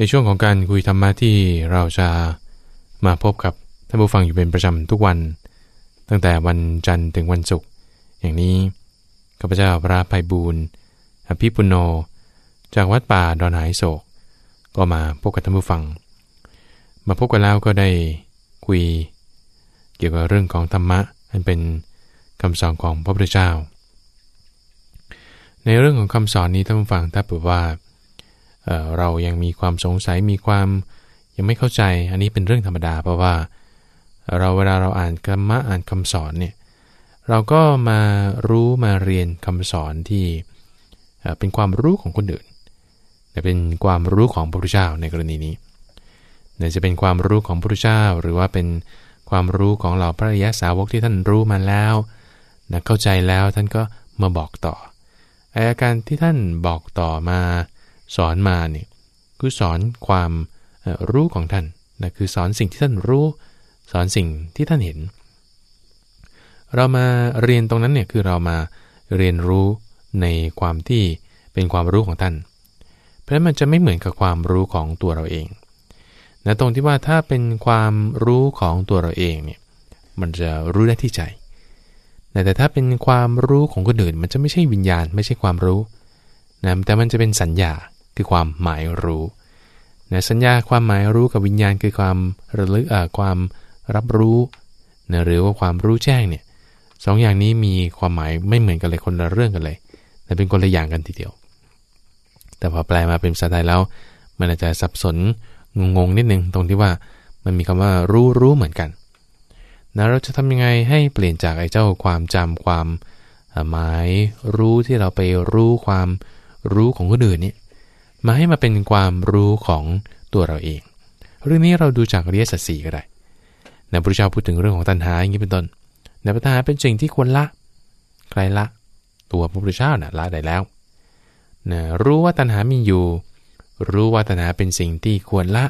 ในช่วงของการคุยธรรมะที่เราจะมาพบกับท่านผู้ฟังอยู่เป็นประจำทุกวัน ตั้งแต่วันจันทร์ถึงวันศุกร์อย่างนี้ข้าพเจ้าพระภัยบูรณ์อภิปุโน จากวัดป่าดอนหายโศก ก็มาพบกับท่านผู้ฟัง มาพบกันแล้วก็ได้คุย เกี่ยวกับเรื่องของธรรมะอันเป็นคำสอนของพระพุทธเจ้า ในเรื่องของคำสอนนี้ท่านผู้ฟังถ้าเผื่อว่าเเรายังมีความสงสัยมีความยังไม่เข้าใจอันนี้เป็นเรื่องธรรมดา เพราะว่าเราเวลาเราอ่านธรรมะอ่านคำสอนเนี่ยเราก็มารู้มาเรียนคำสอนที่เป็นความรู้ของคนอื่นแต่เป็นความรู้ของพระพุทธเจ้าในกรณีนี้เนี่ยจะเป็นความรู้ของพระพุทธเจ้า หรือว่าเป็นความรู้ของเหล่าพระยาสาวกที่ท่านรู้มาแล้วนะเข้าใจแล้วท่านก็มาบอกต่ออาการที่ท่านบอกต่อมา สอนมาเนี่ยคือสอนความรู้ของท่านนะคือสอนสิ่งที่ท่านรู้ สอนสิ่งที่ท่านเห็น เรามาเรียนตรงนั้นเนี่ยคือเรามาเรียนรู้ในความที่เป็นความรู้ของท่าน เพราะฉะนั้นมันจะไม่เหมือนกับความรู้ของตัวเราเองนะตรงที่ว่าถ้าเป็นความรู้ของตัวเราเองเนี่ยมันจะรู้ได้ที่ใจ แต่ถ้าเป็นความรู้ของคนอื่นมันจะไม่ใช่วิญญาณ ไม่ใช่ความรู้นะแต่มันจะเป็นสัญญา คือความหมายรู้นะสัญญาความหมายรู้กับวิญญาณคือความระลึกอ่าความรับรู้นะหรือว่าความรู้แจ้งเนี่ยสองอย่างนี้มีความหมายไม่เหมือนกันเลยคนละเรื่องกันเลยแต่เป็นคนละอย่างกันทีเดียว แต่พอแปลมาเป็นภาษาไทยแล้ว มันอาจจะสับสนงงๆนิดนึงตรงที่ว่ามันมีคำว่ารู้รู้เหมือนกันนะเราจะทำยังไงให้เปลี่ยนจากไอ้เจ้าความจำความหมายรู้ที่เราไปรู้ความรู้ของคนอื่นนี่ มาให้มาเป็นความรู้ของตัวเราเอง เรื่องนี้เราดูจากอริยสัจสี่ก็ได้นะพระเจ้าพูดถึงเรื่องของตัณหาอย่างนี้เป็นต้นในปัญหาเป็นสิ่งที่ควรละ ใครละ ตัวพระพุทธเจ้านะ่ะละได้แล้วนะรู้ว่าตัณหามีอยู่ รู้ว่าตัณหาเป็นสิ่งที่ควรละ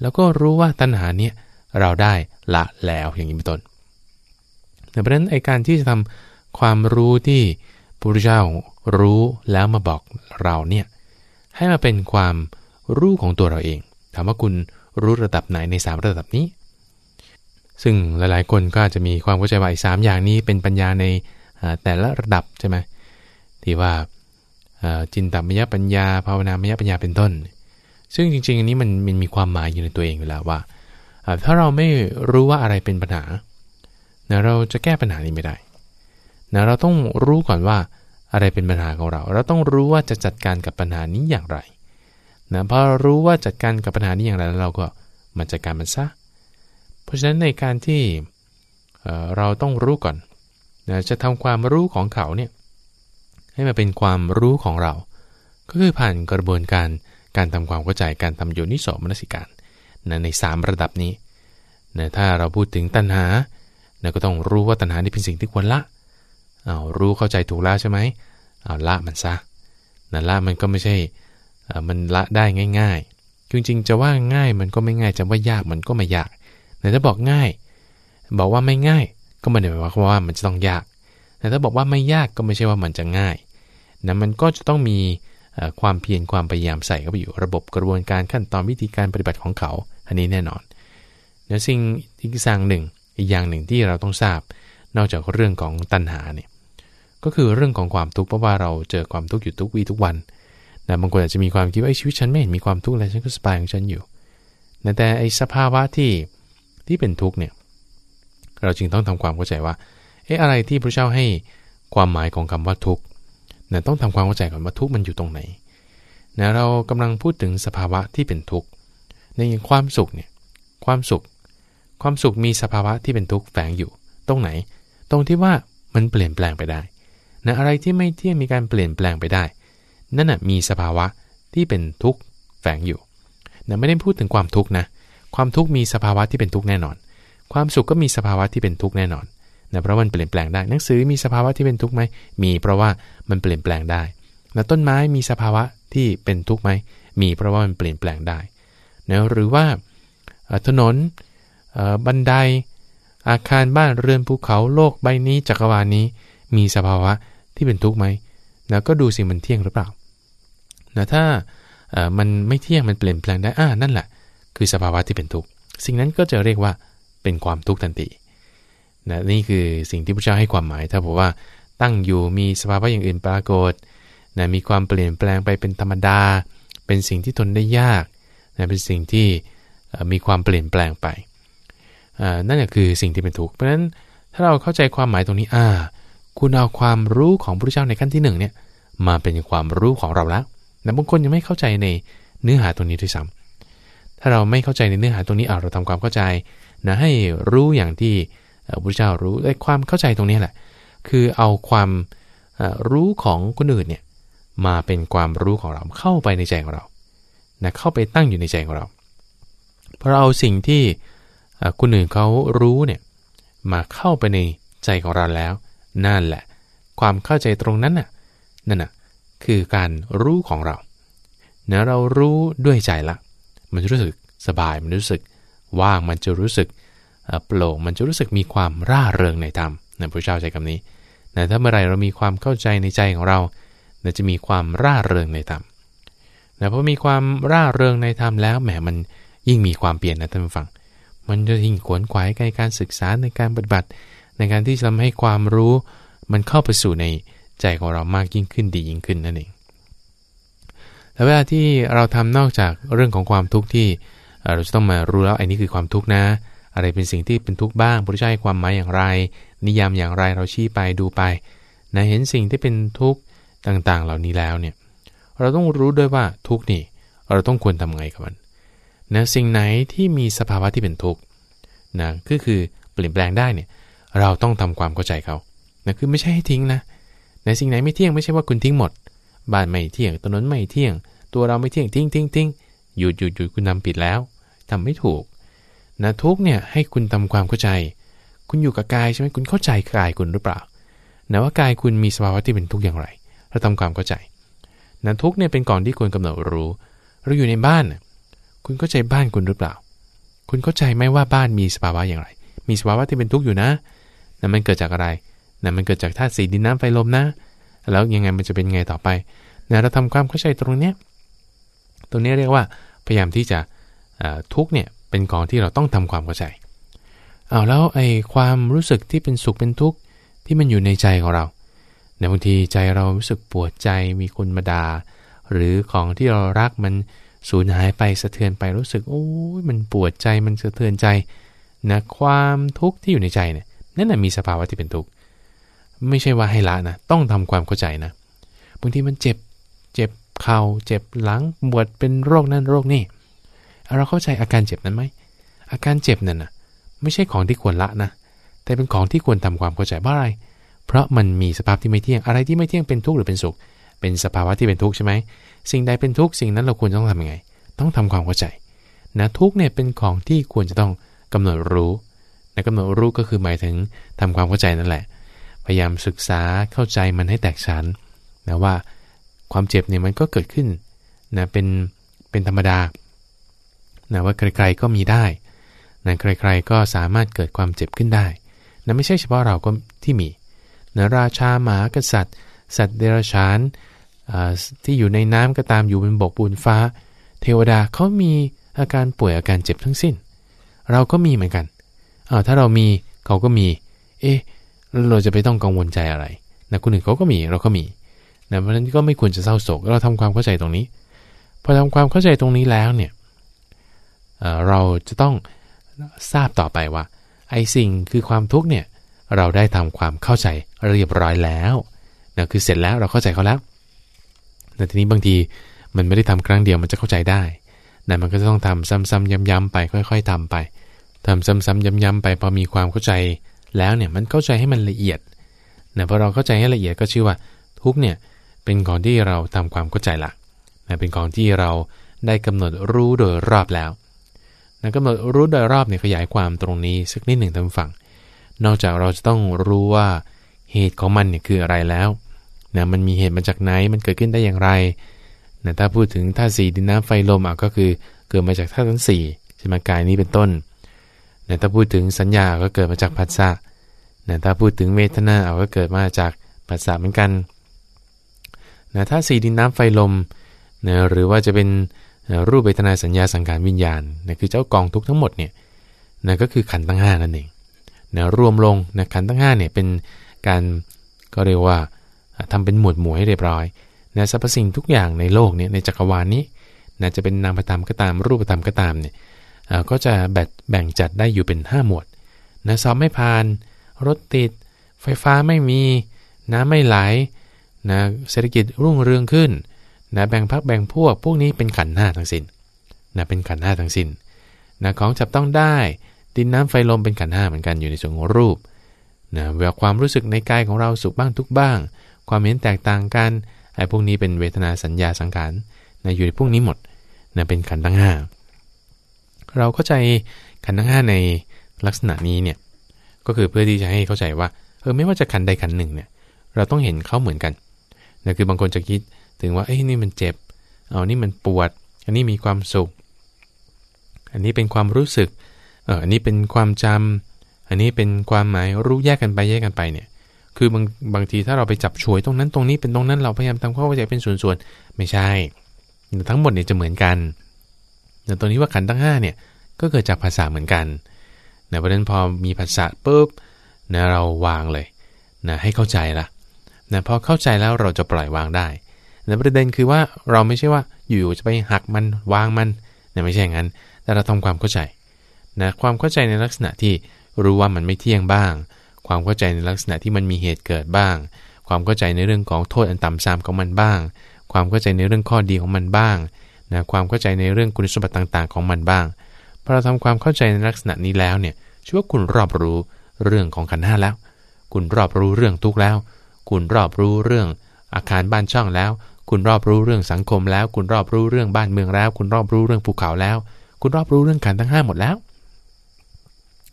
แล้วก็รู้ว่าตัณหาเนี้ยเราได้ละแล้วอย่างนี้เป็นต้นเพราะนั้นไอการที่จะทำความรู้ที่พระพุทธเจ้ารู้แล้วมาบอกเราเนี่ย ให้มาเป็นความรู้ของตัวเราเอง ถามว่าคุณรู้ระดับไหนใน 3 ระดับนี้ ซึ่งหลายๆ คนก็อาจจะมีความเข้าใจว่าสามอย่างนี้เป็นปัญญาในแต่ละระดับใช่ไหมที่ว่าจินตมยปัญญา ภาวนามยปัญญาเป็นต้น ซึ่งจริงๆ อันนี้มันมันมีความหมายอยู่ในตัวเองอยู่แล้วว่า ถ้าเราไม่รู้ว่าอะไรเป็นปัญหาเราจะแก้ปัญหานี้ไม่ได้เราต้องรู้ก่อนว่า อะไรเป็นปัญหาของเรา เราต้องรู้ว่าจะจัดการกับปัญหานี้อย่างไรนะพอรู้ว่าจัดการกับปัญหานี้อย่างไรแล้วเราก็มาจัดการมันซะ เพราะฉะนั้นในการที่เราต้องรู้ก่อนนะจะทำความรู้ของเขาเนี่ยให้มาเป็นความรู้ของเรา ก็คือผ่านกระบวนการการทำความเข้าใจการทำโยนิโสมนสิการนะใน 3 ระดับนี้นะถ้าเราพูดถึงตัณหานะก็ต้องรู้ว่าตัณหานี่เป็นสิ่งที่ควรละ เอารู้เข้าใจถูกแล้วใช่ไหมเอาละมันซะนั่นละมันก็ไม่ใช่มันละได้ง่ายๆจริงๆจะว่าง่ายมันก็ไม่ง่ายจะว่ายากมันก็ไม่ยากแต่ถ้าบอกง่าย บอกว่าไม่ง่าย ก็ไม่ได้หมายความว่ามันจะต้องยาก แต่ถ้าบอกว่าไม่ยากก็ไม่ใช่ว่ามันจะง่ายนะมันก็จะต้องมีความเพียรความพยายามใส่เข้าไปอยู่ระบบกระบวนการขั้นตอนวิธีการปฏิบัติของเขา อันนี้แน่นอนแล้วสิ่งอีกอย่างหนึ่ง อีกอย่างหนึ่งที่เราต้องทราบ นอกจากเรื่องของตัณหาเนี่ย ก็คือเรื่องของความทุกข์เพราะว่าเราเจอความทุกข์อยู่ทุกวีทุกวันนะบางคนอาจจะมีความคิดว่าชีวิตฉันไม่เห็นมีความทุกข์อะไรฉันก็สบายของฉันอยู่นะแต่ไอ้สภาวะที่ที่เป็นทุกข์เนี่ยเราจึงต้องทำความเข้าใจว่าเอ๊ะอะไรที่พระเจ้าให้ความหมายของคำว่าทุกข์นะต้องทำความเข้าใจก่อนว่าทุกข์มันอยู่ตรงไหนนะเรากำลังพูดถึงสภาวะที่เป็นทุกข์ในความสุขเนี่ยความสุข ความสุขมีสภาวะที่เป็นทุกข์แฝงอยู่ ตรงไหน ตรงที่ว่ามันเปลี่ยนแปลงไปได้ นะอะไรที่ไม่เที่ยงมีการเปลี่ยนแปลงไปได้ นั่นนะมีสภาวะที่เป็นทุกข์แฝงอยู่นะไม่ได้พูดถึงความทุกข์นะความทุกข์มีสภาวะที่เป็นทุกข์แน่นอน ความสุขก็มีสภาวะที่เป็นทุกข์แน่นอนนะเพราะมันเปลี่ยนแปลงได้หนังสือมีสภาวะที่เป็นทุกข์ไหมมีเพราะว่ามันเปลี่ยนแปลงได้นะต้นไม้มีสภาวะที่เป็นทุกข์ไหมมีเพราะว่ามันเปลี่ยนแปลงได้นะหรือว่าถนนบันไดอาคารบ้านเรือนภูเขาโลกใบนี้จักรวาลนี้ มีสภาวะ ที่เป็นทุกข์ไหมนะก็ดูสิมันเที่ยงหรือเปล่านะถ้าเอ่อมันไม่เที่ยงมันเปลี่ยนแปลงได้อ่านั่นแหละ คือสภาวะที่เป็นทุกข์สิ่งนั้นก็จะเรียกว่าเป็นความทุกข์ทันทีนะนี่คือสิ่งที่พระเจ้าให้ความหมาย ถ้าบอกว่าตั้งอยู่มีสภาวะอย่างอื่นปรากฏนะมีความเปลี่ยนแปลงไปเป็นธรรมดา เป็นสิ่งที่ทนได้ยากนะเป็นสิ่งที่มีความเปลี่ยนแปลงไปนั่นก็คือสิ่งที่เป็นทุกข์เพราะฉะนั้นถ้าเราเข้าใจความหมายตรงนี้อ่า คุณเอาความรู้ของพระเจ้าในขั้นที่1เนี่ยมาเป็นความรู้ของเราแล้วแต่บางคนยังไม่เข้าใจในเนื้อหาตรงนี้ด้วยซ้ำถ้าเราไม่เข้าใจในเนื้อหาตรงนี้เราทำความเข้าใจนะให้รู้อย่างที่พระเจ้ารู้ไอ้ความเข้าใจตรงนี้แหละ คือเอาความรู้ของคนอื่นเนี่ยมาเป็นความรู้ของเราเข้าไปในใจของเรานะเข้าไปตั้งอยู่ในใจของเราพราะเราเอาสิ่งที่คนอื่นเขารู้เนี่ยมาเข้าไปในใจของเราแล้ว นั่นแหละ ความเข้าใจตรงนั้นน่ะนั่นน่ะคือการรู้ของเราเนะเรารู้ด้วยใจละ มันจะรู้สึกสบายมันรู้สึกว่างมันจะรู้สึกโปร่งมันจะรู้สึกมีความร่าเริงในธรรมนะพระเจ้าใช้คำนี้นะถ้าเมื่อไรเรามีความเข้าใจในใจของเราเนะจะมีความร่าเริงในธรรมนะพอมีความร่าเริงในธรรมแล้วแหมมันยิ่งมีความเปลี่ยนนะท่านผู้ฟัง มันจะยิ่งขวนขวายในการศึกษาในการปฏิบัติ ในการที่จะทำให้ความรู้มันเข้าไปสู่ในใจของเรามากยิ่งขึ้นดียิ่งขึ้นนั่นเองแล้วเวลาที่เราทำนอกจากเรื่องของความทุกข์ที่เราจะต้องมารู้แล้วไอ้นี่คือความทุกข์นะ อะไรเป็นสิ่งที่เป็นทุกข์บ้างพระเจ้าให้ความหมายอย่างไร นิยามอย่างไรเราชี้ไปดูไปนะเห็นสิ่งที่เป็นทุกข์ต่างๆ เหล่านี้แล้วเนี่ยเราต้องรู้ด้วยว่าทุกข์นี่เราต้องควรทำไงกับมันนะสิ่งไหนที่มีสภาวะที่เป็นทุกข์นะก็คือเปลี่ยนแปลงได้เนี่ย เราต้องทำความเข้าใจเขานะคือไม่ใช่ให้ทิ้งนะในสิ่งไหนไม่เที่ยงไม่ใช่ว่าคุณทิ้งหมด บ้านไม่เที่ยง ถนนไม่เที่ยง ตัวเราไม่เที่ยงทิ้งทิ้งทิ้งหยุดหยุดหยุดคุณทำผิดแล้วทำไม่ถูกนะทุกเนี่ยให้คุณทำความเข้าใจ คุณอยู่กับกายใช่ไหมคุณเข้าใจกายคุณหรือเปล่านะว่ากายคุณมีสภาวะที่เป็นทุกข์อย่างไร เราทำความเข้าใจนะทุกเนี่ยเป็นก่อนที่ควรกำหนดรู้ เราอยู่ในบ้าน คุณเข้าใจบ้านคุณหรือเปล่า คุณเข้าใจไหมว่าบ้านมีสภาวะอย่างไร มีสภาวะที่เป็นทุกข์อยู่นะ นะมันเกิดจากอะไรนะมันเกิดจากธาตุสีดินน้ำไฟลมนะ แล้วยังไงมันจะเป็นไงต่อไปนะเราทำความเข้าใจตรงนี้ตรงนี้เรียกว่าพยายามที่จะทุกเนี่ยเป็นกองที่เราต้องทำความเข้าใจเอาแล้วไอ้ความรู้สึกที่เป็นสุขเป็นทุกข์ที่มันอยู่ในใจของเราในบางทีใจเรารู้สึกปวดใจมีคนมาดา่าหรือของที่เรารักมันสูญหายไปสะเทือนไปรู้สึกโอ้ยมันปวดใจมันสะเทือนใจนะความทุกข์ที่อยู่ในใจเนี่ย นั่นแหละมีสภาวะที่เป็นทุกข์ไม่ใช่ว่าให้ละนะต้องทำความเข้าใจนะบางทีมันเจ็บเจ็บเข่าเจ็บหลังปวดเป็นโรคนั่นโรคนี่เราเข้าใจอาการเจ็บนั้นไหมอาการเจ็บนั่นนะไม่ใช่ของที่ควรละนะแต่เป็นของที่ควรทำความเข้าใจเพราะอะไร เพราะมันมีสภาพที่ไม่เที่ยง อะไรที่ไม่เที่ยงเป็นทุกข์หรือเป็นสุข เป็นสภาวะที่เป็นทุกข์ใช่ไหม สิ่งใดเป็นทุกข์สิ่งนั้นเราควรต้องทำยังไง ต้องทำความเข้าใจ นะทุกเนี่ยเป็นของที่ควรจะต้องกำหนดรู้ นะกำหนดรู้ก็คือหมายถึงทำความเข้าใจนั่นแหละ พยายามศึกษาเข้าใจมันให้แตกฉานนะว่าความเจ็บเนี่ยมันก็เกิดขึ้นนะเป็นเป็นธรรมดานะว่าใครๆก็มีได้นะใครๆก็สามารถเกิดความเจ็บขึ้นได้นะไม่ใช่เฉพาะเราก็ที่มีนะราชาหมากษัตริย์ สัตว์เดรัจฉานที่อยู่ในน้ำก็ตามอยู่บนบกปูนฟ้า เทวดาเขามีอาการป่วยอาการเจ็บทั้งสิ้น เราก็มีเหมือนกัน อ้าถ้าเรามีเขาก็มี เอ๊ะเราจะไปต้องกังวลใจอะไรนะคนอื่นเขาก็มีเราก็มีนะเพราะฉะนั้นก็ไม่ควรจะเศร้าโศกเราทำความเข้าใจตรงนี้พอทำความเข้าใจตรงนี้แล้วเนี่ยเราจะต้องทราบต่อไปว่าไอ้สิ่งคือความทุกข์เนี่ยเราได้ทำความเข้าใจเรียบร้อยแล้วนะคือเสร็จแล้วเราเข้าใจเขาแล้วแต่ทีนี้บางทีมันไม่ได้ทำครั้งเดียวมันจะเข้าใจได้นะมันก็จะต้องทำซ้ำๆย้ำๆไปค่อย ๆทำไป ทำซ้ำๆย้ำๆไปพอมีความเข้าใจแล้วเนี่ยมันเข้าใจให้มันละเอียดนะพอเราเข้าใจให้ละเอียดก็ชื่อว่าทุกเนี่ยเป็นของที่เราทำความเข้าใจละนะเป็นของที่เราได้กำหนดรู้โดยรอบแล้วนะกำหนดรู้โดยรอบเนี่ยขยายความตรงนี้สักนิดหนึ่งทางฝั่ง นอกจากเราจะต้องรู้ว่าเหตุของมันเนี่ยคืออะไรแล้วนะมันมีเหตุมาจากไหนมันเกิดขึ้นได้อย่างไรนะถ้าพูดถึงธาตุสี่ดินน้ำไฟลมอะก็คือเกิดมาจากธาตุทั้งสี่ใช่ไหมกายนี้เป็นต้น นะถ้าพูดถึงสัญญาก็เกิดมาจากผัสสะนะถ้าพูดถึงเวทนาเอาก็เกิดมาจากผัสสะเหมือนกันนะถ้าสี่ดินน้ำไฟลมนะหรือว่าจะเป็นรูปเวทนาสัญญาสังขารวิญญาณนะคือเจ้ากองทุกทั้งหมดเนี่ยนะก็คือขันธ์ทั้ง5นั่นเองนะรวมลงนะขันธ์ทั้ง5เนี่ยเป็นการก็เรียกว่าทำเป็นหมวดหมู่ให้เรียบร้อยนะสรรพสิ่งทุกอย่างในโลกเนี้ในจักรวาลนี้นะจะเป็นนามธรรมก็ตามรูปธรรมก็ตามเนี่ย ก็จะแบ่งแบ่งจัดได้อยู่เป็น 5 หมวดนะสอบไม่ผ่าน รถติด ไฟฟ้าไม่มี น้ำไม่ไหลนะเศรษฐกิจรุ่งเรืองขึ้นนะแบ่งพักแบ่งพวก พวกนี้เป็นขันห้าทั้งสิน้นนะเป็นขันห้าทั้งสิน้นนะของจับต้องได้ ดินน้ำไฟลมเป็นขันห้าเหมือนกันอยู่ในส่วนของรูปนะเวลาความรู้สึกในกายของเราสุขบ้างทุกบ้าง ความเห็นแตกต่างกันไอ้พวกนี้เป็นเวทนาสัญญาสังขารนะอยู่ในพวกนี้หมดนะเป็นขันทั้งห้า เราเข้าใจขันทั้งห้าในลักษณะนี้เนี่ยก็คือเพื่อที่จะให้เข้าใจว่าเออไม่ว่าจะขันใดขันหนึ่งเนี่ยเราต้องเห็นเขาเหมือนกันนะคือบางคนจะคิดถึงว่าเอ้ยนี่มันเจ็บ เอานี่มันปวด อันนี้มีความสุข อันนี้เป็นความรู้สึกเอออันนี้เป็นความจำอันนี้เป็นความหมายรู้แยกกันไปแยกกันไปเนี่ยคือบางบางทีถ้าเราไปจับช่วยตรงนั้นตรงนี้เป็นตรงนั้นเราพยายามทำความเข้าใจเป็นส่วนๆไม่ใช่ ทั้งหมดเนี่ยจะเหมือนกัน แต่ตัวนี้ว่าขันตั้ง5เนี่ยก็เกิดจากภาษาเหมือนกันนะเพราะฉะนั้นพอมีภาษาปุ๊บนะเราวางเลยนะให้เข้าใจละนะพอเข้าใจแล้วเราจะปล่อยวางได้นะประเด็นคือว่าเราไม่ใช่ว่าอยู่ๆจะไปหักมันวางมันนะไม่ใช่อย่างนั้น แต่เราทำความเข้าใจนะความเข้าใจในลักษณะที่รู้ว่ามันไม่เที่ยงบ้าง ความเข้าใจในลักษณะที่มันมีเหตุเกิดบ้าง ความเข้าใจในเรื่องของโทษอันต่ำซามของมันบ้าง ความเข้าใจในเรื่องข้อดีของมันบ้าง นะความเข้าใจในเรื่องคุณสมบัติต่าง ๆ ของมันบ้างพอเราทำความเข้าใจในลักษณะนี้แล้วเนี่ยชื่อว่าคุณรอบรู้เรื่องของขันห้าแล้ว คุณรอบรู้เรื่องทุกแล้ว คุณรอบรู้เรื่องอาคารบ้านช่องแล้ว คุณรอบรู้เรื่องสังคมแล้ว คุณรอบรู้เรื่องบ้านเมืองแล้ว คุณรอบรู้เรื่องภูเขาแล้ว คุณรอบรู้เรื่องขันทั้งห้าหมดแล้ว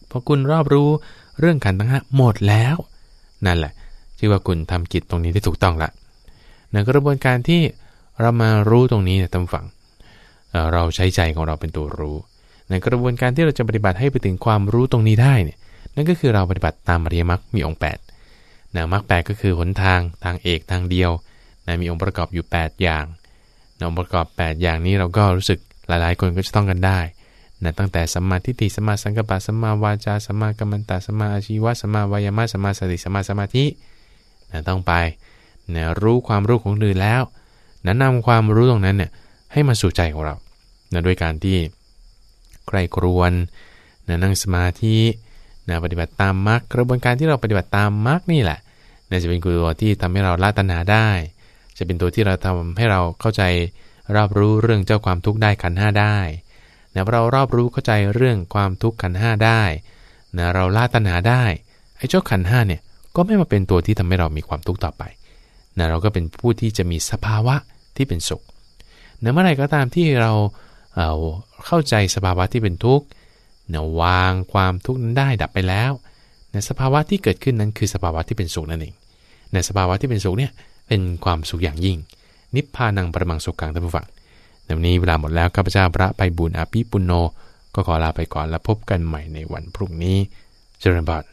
พอคุณรอบรู้เรื่องขันทั้งห้าหมดแล้ว นั่นแหละชื่อว่าคุณทำกิจตรงนี้ได้ถูกต้องละในกระบวนการที่เรามารู้ตรงนี้เนี่ยตำฝัง เราใช้ใจของเราเป็นตัวรู้ ในกระบวนการที่เราจะปฏิบัติให้ไปถึงความรู้ตรงนี้ได้เนี่ยนั่นก็คือเราปฏิบัติตามอริยมรรคมีองค์8นะมรรคแก็คือหนทางทางเอกทางเดียวนะมีองค์ประกอบอยู่ 8 อย่างนะองค์ประกอบ 8 อย่างนี้เราก็รู้สึกหลายๆ คนก็จะต้องกันได้นะตั้งแต่สัมมาทิฏฐิสัมมาสังกัปปะสัมมาวาจาสัมมากัมมันตะสัมมาอาชีวะสัมมาวายามะสัมมาสติสัมมาสมาธินะต้องไปนะรู้ความรู้ของอื่นแล้วนะนำความรู้ตรงนั้นเนี่ย ให้มาสู่ใจของเรานะด้วยการที่ใครครวนนะนั่งสมาธินะปฏิบัติตามมรรคกระบวนการที่เราปฏิบัติตามมรรคนี่แหละนะจะเป็นตัวที่ทำให้เราละตัณหาได้ จะเป็นตัวที่เราทำให้เราเข้าใจรอบรู้เรื่องเจ้าความทุกข์ได้ขันห้าได้นะเรารอบรู้เข้าใจเรื่องความทุกข์ขันห้าได้นะเราละตัณหาได้ไอ้เจ้าขันห้าเนี่ยก็ไม่มาเป็นตัวที่ทำให้เรามีความทุกข์ต่อไปนะเราก็เป็นผู้ที่จะมีสภาวะที่เป็นสุข เมื่อไรก็ตามที่เราเาเข้าใจสภาวะที่เป็นทุกข์วางความทุกข์นั้นได้ดับไปแล้วในสภาวะที่เกิดขึ้นนั้นคือสภาวะที่เป็นสุขนั่นเองในสภาวะที่เป็นสุขเนี่ยเป็นความสุขอย่างยิ่ง นิพพานังประมังสุขกังท่านผู้ฟังในวันนี้เวลาหมดแล้วข้าพเจ้าพระไปบุญอาภิปุโน ก็ขอลาไปก่อนแล้วพบกันใหม่ในวันพรุ่งนี้ เจริญบาน